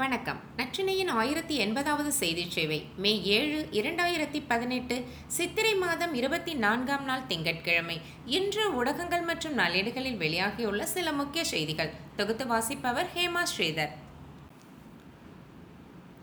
வணக்கம். நற்றினையின் ஆயிரத்தி எண்பதாவது செய்தி சேவை மே ஏழு இரண்டாயிரத்தி பதினெட்டு சித்திரை மாதம் இருபத்தி நான்காம் நாள் திங்கட்கிழமை. இன்று ஊடகங்கள் மற்றும் நாளேடுகளில் வெளியாகியுள்ள சில முக்கிய செய்திகள். தொகுத்து வாசிப்பவர் ஹேமா ஸ்ரீதர்.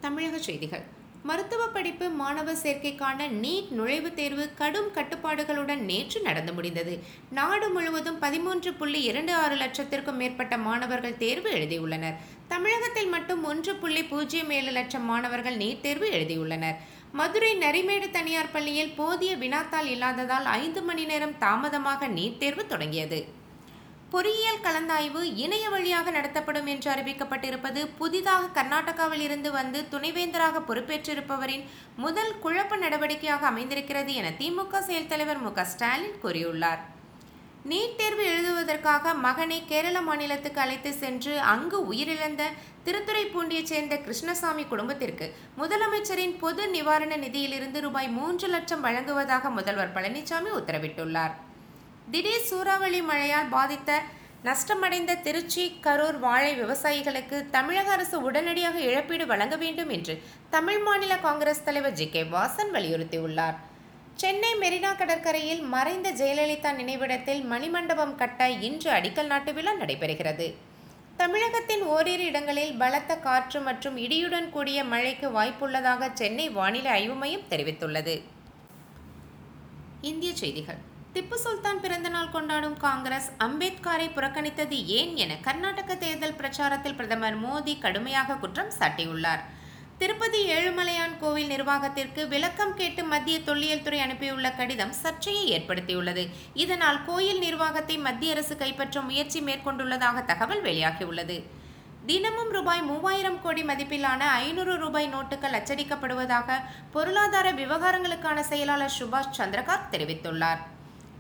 தமிழக செய்திகள். மருத்துவ படிப்பு மாணவர் சேர்க்கைக்கான நீட் நுழைவுத் தேர்வு கடும் கட்டுப்பாடுகளுடன் நேற்று நடந்து முடிந்தது. நாடு முழுவதும் பதிமூன்று புள்ளி இரண்டு ஆறு லட்சத்திற்கும் மேற்பட்ட மாணவர்கள் தேர்வு எழுதியுள்ளனர். தமிழகத்தில் மட்டும் ஒன்று புள்ளி பூஜ்ஜியம் ஏழு லட்சம் மாணவர்கள் நீட் தேர்வு எழுதியுள்ளனர். மதுரை நரிமேடு தனியார் பள்ளியில் போதிய வினாத்தாள் இல்லாததால் ஐந்து மணி நேரம் தாமதமாக நீட் தேர்வு தொடங்கியது. பொறியியல் கலந்தாய்வு இணைய வழியாக நடத்தப்படும் என்று அறிவிக்கப்பட்டிருப்பது புதிதாக கர்நாடகாவில் இருந்து வந்து துணைவேந்தராக பொறுப்பேற்றிருப்பவரின் முதல் குழப்ப நடவடிக்கையாக அமைந்திருக்கிறது என திமுக செயல் தலைவர் மு ஸ்டாலின் கூறியுள்ளார். நீட் தேர்வு எழுதுவதற்காக மகனை கேரள மாநிலத்துக்கு அழைத்து சென்று அங்கு உயிரிழந்த திருத்துறைப்பூண்டியைச் சேர்ந்த கிருஷ்ணசாமி குடும்பத்திற்கு முதலமைச்சரின் பொது நிவாரண நிதியிலிருந்து ரூபாய் மூன்று லட்சம் வழங்குவதாக முதல்வர் பழனிசாமி உத்தரவிட்டுள்ளார். திடீர் சூறாவளி மழையால் பாதித்த நஷ்டமடைந்த திருச்சி கரூர் வாழை விவசாயிகளுக்கு தமிழக அரசு உடனடியாக இழப்பீடு வழங்க வேண்டும் என்று தமிழ் மாநில காங்கிரஸ் தலைவர் ஜி. கே. வாசன் வலியுறுத்தியுள்ளார். சென்னை மெரினா கடற்கரையில் மறைந்த ஜெயலலிதா நினைவிடத்தில் மணிமண்டபம் கட்ட இன்று அடிக்கல் நாட்டு விழா நடைபெறுகிறது. தமிழகத்தின் ஓரிரு இடங்களில் பலத்த காற்று மற்றும் இடியுடன் கூடிய மழைக்கு வாய்ப்புள்ளதாக சென்னை வானிலை ஆய்வு மையம் தெரிவித்துள்ளது. இந்திய செய்திகள். திப்பு சுல்தான் பிறந்தநாள் கொண்டாடும் காங்கிரஸ் அம்பேத்கரை புறக்கணித்தது ஏன் என கர்நாடக தேர்தல் பிரச்சாரத்தில் பிரதமர் மோடி கடுமையாக குற்றம் சாட்டியுள்ளார். திருப்பதி ஏழுமலையான் கோவில் நிர்வாகத்திற்கு விளக்கம் கேட்டு மத்திய தொல்லியல் துறை அனுப்பியுள்ள கடிதம் சர்ச்சையை ஏற்படுத்தியுள்ளது. இதனால் கோயில் நிர்வாகத்தை மத்திய அரசு கைப்பற்ற முயற்சி மேற்கொண்டுள்ளதாக தகவல் வெளியாகியுள்ளது. தினமும் ரூபாய் மூவாயிரம் கோடி மதிப்பிலான ஐநூறு ரூபாய் நோட்டுகள் அச்சடிக்கப்படுவதாக பொருளாதார விவகாரங்களுக்கான செயலாளர் சுபாஷ் சந்திரகாந்த் தெரிவித்துள்ளார்.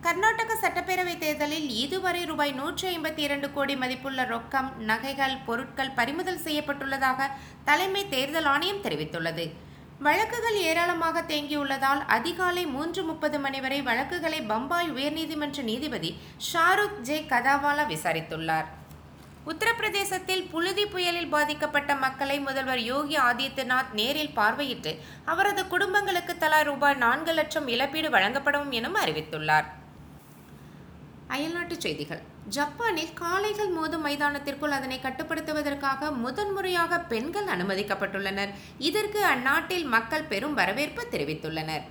கர்நாடக சட்டப்பேரவை தேர்தலில் இதுவரை ரூபாய் நூற்றி ஐம்பத்தி இரண்டு கோடி மதிப்புள்ள ரொக்கம் நகைகள் பொருட்கள் பறிமுதல் செய்யப்பட்டுள்ளதாக தலைமை தேர்தல் ஆணையம் தெரிவித்துள்ளது. வழக்குகள் ஏராளமாக தேங்கியுள்ளதால் அதிகாலை மூன்று முப்பது மணி வரை வழக்குகளை பம்பாய் உயர்நீதிமன்ற நீதிபதி ஷாருக் ஜே கதாவாலா விசாரித்துள்ளார். உத்தரப்பிரதேசத்தில் புழுதி புயலில் பாதிக்கப்பட்ட மக்களை முதல்வர் யோகி ஆதித்யநாத் நேரில் பார்வையிட்டு அவரது குடும்பங்களுக்கு தலா ரூபாய் நான்கு லட்சம் இழப்பீடு வழங்கப்படும் எனவும் அறிவித்துள்ளார். அயல்நாட்டுச் செய்திகள். ஜப்பானில் காளைகள் மோதும் மைதானத்திற்குள் அதனை கட்டுப்படுத்துவதற்காக முதன்முறையாக பெண்கள் அனுமதிக்கப்பட்டுள்ளனர். இதற்கு அந்நாட்டில் மக்கள் பெரும் வரவேற்பு தெரிவித்துள்ளனர்.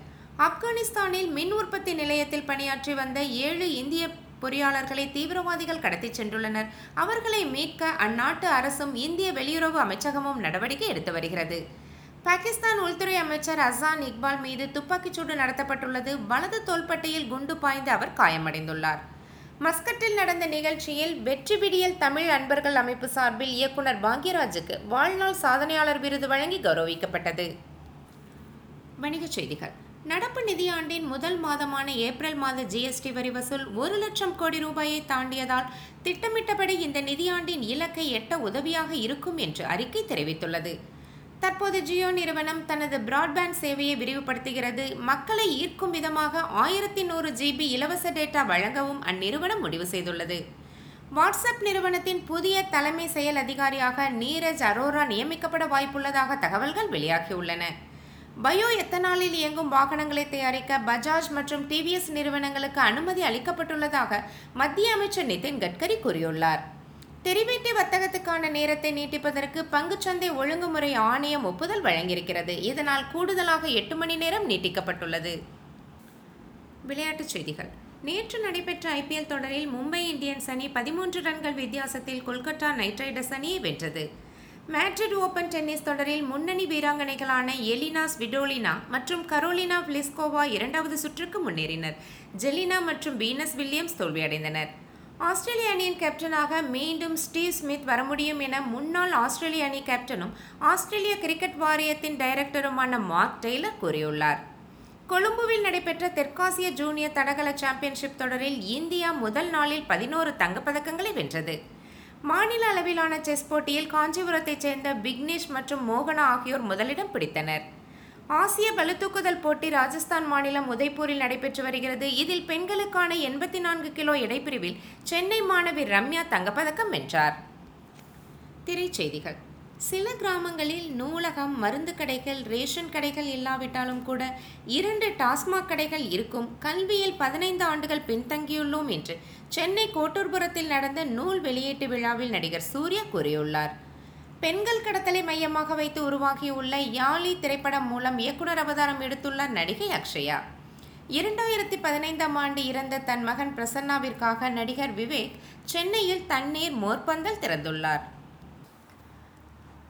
ஆப்கானிஸ்தானில் மின் உற்பத்தி நிலையத்தில் பணியாற்றி வந்த ஏழு இந்திய பொறியாளர்களை தீவிரவாதிகள் கடத்திச் சென்றுள்ளனர். அவர்களை மீட்க அந்நாட்டு அரசும் இந்திய வெளியுறவு அமைச்சகமும் நடவடிக்கை எடுத்து வருகிறது. பாகிஸ்தான் உள்துறை அமைச்சர் அசான் இக்பால் மீது துப்பாக்கிச்சூடு நடத்தப்பட்டுள்ளது. வலது தோள்பட்டையில் குண்டு பாய்ந்து அவர் காயமடைந்துள்ளார். மஸ்கட்டில் நடந்த நிகழ்ச்சியில் வெற்றி விடியல் தமிழ் அன்பர்கள் அமைப்பு சார்பில் இயக்குனர் பாக்யராஜுக்கு வாழ்நாள் சாதனையாளர் விருது வழங்கி கௌரவிக்கப்பட்டது. வணிகச் செய்திகள். நடப்பு நிதியாண்டின் முதல் மாதமான ஏப்ரல் மாத ஜிஎஸ்டி வரி வசூல் ஒரு லட்சம் கோடி ரூபாயை தாண்டியதால் திட்டமிட்டபடி இந்த நிதியாண்டின் இலக்கை எட்ட உதவியாக இருக்கும் என்று அறிக்கை தெரிவித்துள்ளது. தற்போது ஜியோ நிறுவனம் தனது பிராட்பேண்ட் சேவையை விரிவுபடுத்துகிறது. மக்களை ஈர்க்கும் விதமாக ஆயிரத்தி நூறு ஜிபி இலவச டேட்டா வழங்கவும் அந்நிறுவனம் முடிவு செய்துள்ளது. வாட்ஸ்அப் நிறுவனத்தின் புதிய தலைமை செயல் அதிகாரியாக நீரஜ் அரோரா நியமிக்கப்பட வாய்ப்புள்ளதாக தகவல்கள் வெளியாகியுள்ளன. பயோ எத்தனாலில் இயங்கும் வாகனங்களை தயாரிக்க பஜாஜ் மற்றும் டிவிஎஸ் நிறுவனங்களுக்கு அனுமதி அளிக்கப்பட்டுள்ளதாக மத்திய அமைச்சர் நிதின் கட்கரி கூறியுள்ளார். தெரிவேட்டி வர்த்தகத்துக்கான நேரத்தை நீட்டிப்பதற்கு பங்குச்சந்தை ஒழுங்குமுறை ஆணையம் ஒப்புதல் வழங்கியிருக்கிறது. இதனால் கூடுதலாக எட்டு மணி நேரம் நீட்டிக்கப்பட்டுள்ளது. விளையாட்டுச் செய்திகள். நேற்று நடைபெற்ற ஐபிஎல் தொடரில் மும்பை இந்தியன்ஸ் அணி பதிமூன்று ரன்கள் வித்தியாசத்தில் கொல்கத்தா நைட் ரைடர்ஸ் அணியை வென்றது. மேட்ரிட் ஓபன் டென்னிஸ் தொடரில் முன்னணி வீராங்கனைகளான எலினா ஸ்விடோலினா மற்றும் கரோலினா பிளிஸ்கோவா இரண்டாவது சுற்றுக்கு முன்னேறினர். ஜெலினா மற்றும் வீனஸ் வில்லியம்ஸ் தோல்வியடைந்தனர். ஆஸ்திரேலிய அணியின் கேப்டனாக மீண்டும் ஸ்டீவ் ஸ்மித் வர முடியும் என முன்னாள் ஆஸ்திரேலிய அணி கேப்டனும் ஆஸ்திரேலிய கிரிக்கெட் வாரியத்தின் டைரக்டருமான மார்க் டெய்லர் கூறியுள்ளார். கொழும்புவில் நடைபெற்ற தெற்காசிய ஜூனியர் தடகள சாம்பியன்ஷிப் தொடரில் இந்தியா முதல் நாளில் பதினோரு தங்கப்பதக்கங்களை வென்றது. மாநில அளவிலான செஸ் போட்டியில் காஞ்சிபுரத்தைச் சேர்ந்த பிக்னேஷ் மற்றும் மோகனா ஆகியோர் முதலிடம் பிடித்தனர். ஆசிய பளுதூக்குதல் போட்டி ராஜஸ்தான் மாநிலம் உதய்பூரில் நடைபெற்று வருகிறது. இதில் பெண்களுக்கான எண்பத்தி நான்கு கிலோ எடைப்பிரிவில் சென்னை மாணவி ரம்யா தங்கப்பதக்கம் வென்றார். திரைச்செய்திகள். சில கிராமங்களில் நூலகம் மருந்து கடைகள் ரேஷன் கடைகள் இல்லாவிட்டாலும் கூட இரண்டு டாஸ்மாக் கடைகள் இருக்கும். கல்வியில் பதினைந்து ஆண்டுகள் பின்தங்கியுள்ளோம் என்று சென்னை கோட்டூர்புரத்தில் நடந்த நூல் வெளியீட்டு விழாவில் நடிகர் சூர்யா கூறியுள்ளார். பெண்கள் கடத்தலை மையமாக வைத்து உருவாகியுள்ள யாழி திரைப்படம் மூலம் இயக்குனர் அவதாரம் எடுத்துள்ளார் நடிகை அக்ஷயா. இரண்டாயிரத்தி பதினைந்தாம் ஆண்டு இறந்த தன் மகன் பிரசன்னாவிற்காக நடிகர் விவேக் சென்னையில் தண்ணீர் மோர்பந்தல் திறந்துள்ளார்.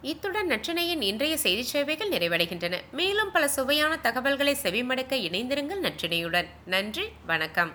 இத்துடன் நற்றினையின் இன்றைய செய்தி சேவைகள் நிறைவடைகின்றன. மேலும் பல சுவையான தகவல்களை செவிமடுக்க இணைந்திருங்கள் நற்றினையுடன். நன்றி வணக்கம்.